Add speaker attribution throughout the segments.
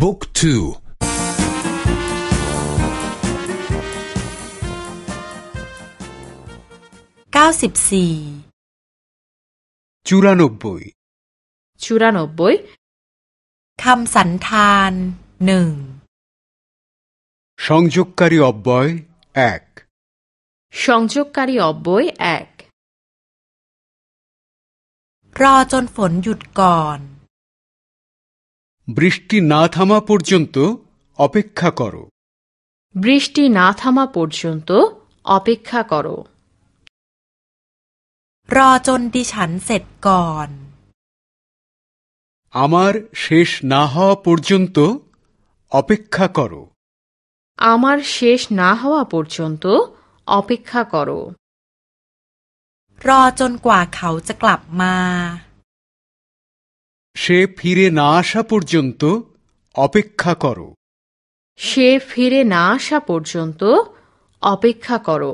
Speaker 1: บุ๊กทู
Speaker 2: เก้าสิบสี่
Speaker 3: จูรานบุย
Speaker 4: จูรานบุย
Speaker 2: คำสันธานหนึ่ง
Speaker 3: สังจุ
Speaker 4: กกา
Speaker 3: รีอบบยเอก
Speaker 4: สังจุกการีอบบยเอก
Speaker 2: รอจนฝนหยุดก่อน
Speaker 3: বৃষ্টি না থামা পর্যন্ত অপেক্ষা করো
Speaker 4: বৃষ্টি না থামা পর্যন্ত অপেক্ষা করো
Speaker 2: รอจนดิฉันเสร็จก่อน
Speaker 3: আমার শেষ না হওয়া পর্যন্ত অপেক্ষা করো
Speaker 4: আমার শেষ না হওয়া পর্যন্ত অপেক্ষা করো
Speaker 2: รอจนกว่าเขาจะกลับมา
Speaker 3: সে ফিরে না আসা পর্যন্ত অপেক্ষা করো
Speaker 4: সে ফিরে না আসা পর্যন্ত অপেক্ষা করো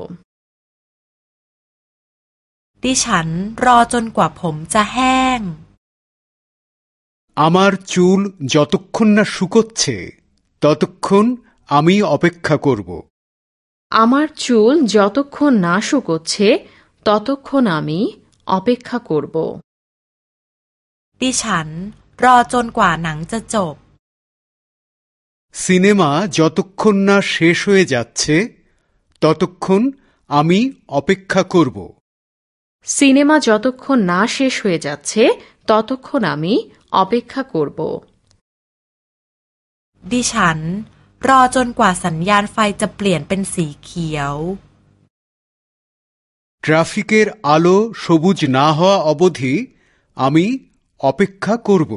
Speaker 2: ดิฉันรอจนกว่าผมจะแห้ง
Speaker 3: আমার চুল যতক্ষণ না শুকোচ্ছে ততক্ষণ আমি অপেক্ষা করব
Speaker 4: আমার চুল যতক্ষণ না শুকোচ্ছে ততক্ষণ আমি অপেক্ষা করব
Speaker 2: ดิฉันรอจนกว่าหนังจะจบ
Speaker 3: সিনেমা যতক্ষণ না শেষ হয়ে যাচ্ছে ততক্ষণ আমি অপেক্ষা করব
Speaker 4: সিনেমা যতক্ষণ না শেষ হয়ে যাচ্ছে ততক্ষণ আমি অপেক্ষা করব
Speaker 2: ดิฉันรอจนกว่าสัญญาณไฟจะเปลี่ยนเป็นสีเขียว
Speaker 3: ট্রাফিকের আলো সবুজ না হওয়া অবধি আমি অপেক্ষা করব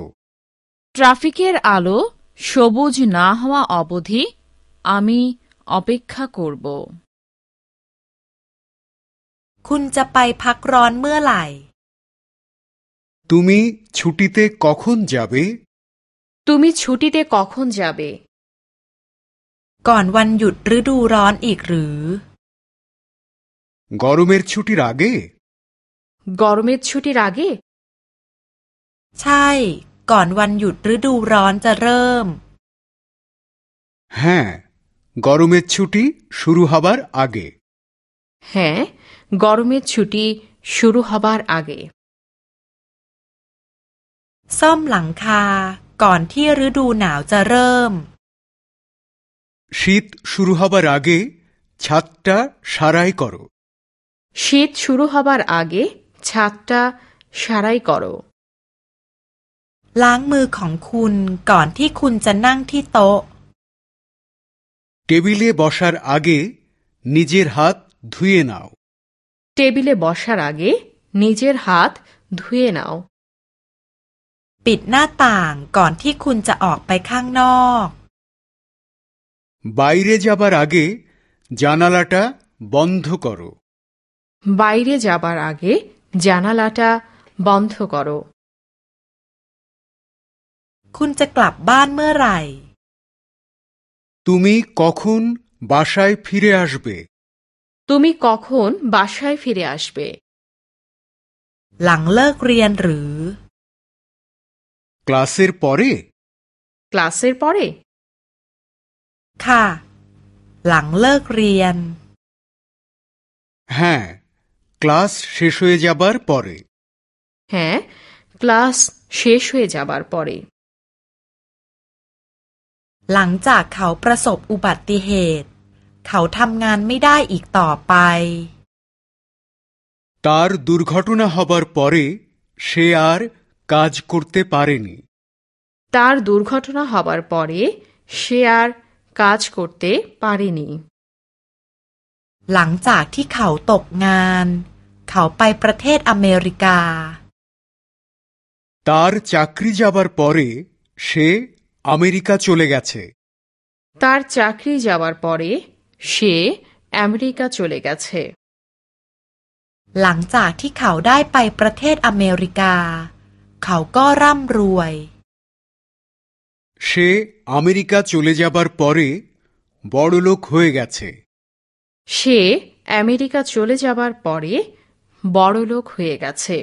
Speaker 4: ট্রাফিকের আলো সবুজ না হওয়া অবধি আমি অপেক্ষা করব
Speaker 2: คุณจะไปพักร้อนเมื่อไหร่
Speaker 3: তুমি ছুটিতে কখন যাবে
Speaker 4: তুমি ছুটিতে কখন যাবে
Speaker 2: ก่อนวันหยุดฤดูร้อนอีกหรือ
Speaker 3: গরমের ছুটির আগে
Speaker 4: গরমের ছুটির আগে
Speaker 2: ใช่ ก่อนวันหยุดฤดูร้อนจะเริ่ม
Speaker 3: হ্যাঁ গরমের ছুটি শুরু হবার আগে
Speaker 4: হ্যাঁ গরমের ছুটি শুরু হবার আগে
Speaker 2: ซ่อมหลังคา ก่อนที่ฤดูหนาวจะเริ่ม
Speaker 3: শীত শুরু হবার আগে ছাদটা সারাই করো
Speaker 4: শীত শুরু হবার আগে ছাদটা সারাই করো
Speaker 2: ล้างมือของคุณก่อนที่คุณจะนั่งที่โต๊ะ
Speaker 3: টেবিলে বসার আগে নিজের হাত ধুয়ে নাও
Speaker 4: টেবিলে বসার আগে নিজের হাত ধুয়ে নাও
Speaker 2: ปิดหน้าต่างก่อนที่คุณจะออกไปข้างนอก
Speaker 3: বাইরে যাবার আগে জানালাটা বন্ধ করো
Speaker 4: বাইরে যাবার আগে জানালাটা বন্ধ করো
Speaker 2: คุณจะกลับบ้านเมื่อไหร่
Speaker 3: তুমি কখন বাসায় ফিরে আসবে
Speaker 4: তুমি কখন বাসায় ফিরে আসবে
Speaker 2: หลังเลิกเรียนหรือ
Speaker 3: ক্লাসের পরে
Speaker 4: ক্লাসের পরে
Speaker 2: ค่ะ หลังเลิกเรียน
Speaker 3: হ্যাঁ ক্লাস শেষ হয়ে যাবার পরে
Speaker 4: হ্যাঁ ক্লাস শেষ হয়ে যাবার পরে
Speaker 2: หลังจากเขาประสบอุบัติเหตุ เขาทำงานไม่ได้อีกต่อไป
Speaker 3: তার দুর্ঘটনা হবার পরে সে আর কাজ করতে পারেনি
Speaker 4: তার দুর্ঘটনা হবার পরে সে আর কাজ করতে পারেনি
Speaker 2: หลังจากที่เขาตกงาน เขาไปประเทศอเมริกา
Speaker 3: তার চাকরি যাবার পরে সে আমেরিকা চলে গেছে
Speaker 4: তার চাকরি যাওয়ার পরে সে আমেরিকা চলে গেছে
Speaker 2: หลังจากที่เขาได้ไปประเทศอเมริกา เขาก็ร่ำรวย
Speaker 3: সে আমেরিকা চলে যাবার পরে বড়লোক হয়ে গেছে
Speaker 4: সে আমেরিকা চলে যাবার পরে বড়লোক হয়ে গেছে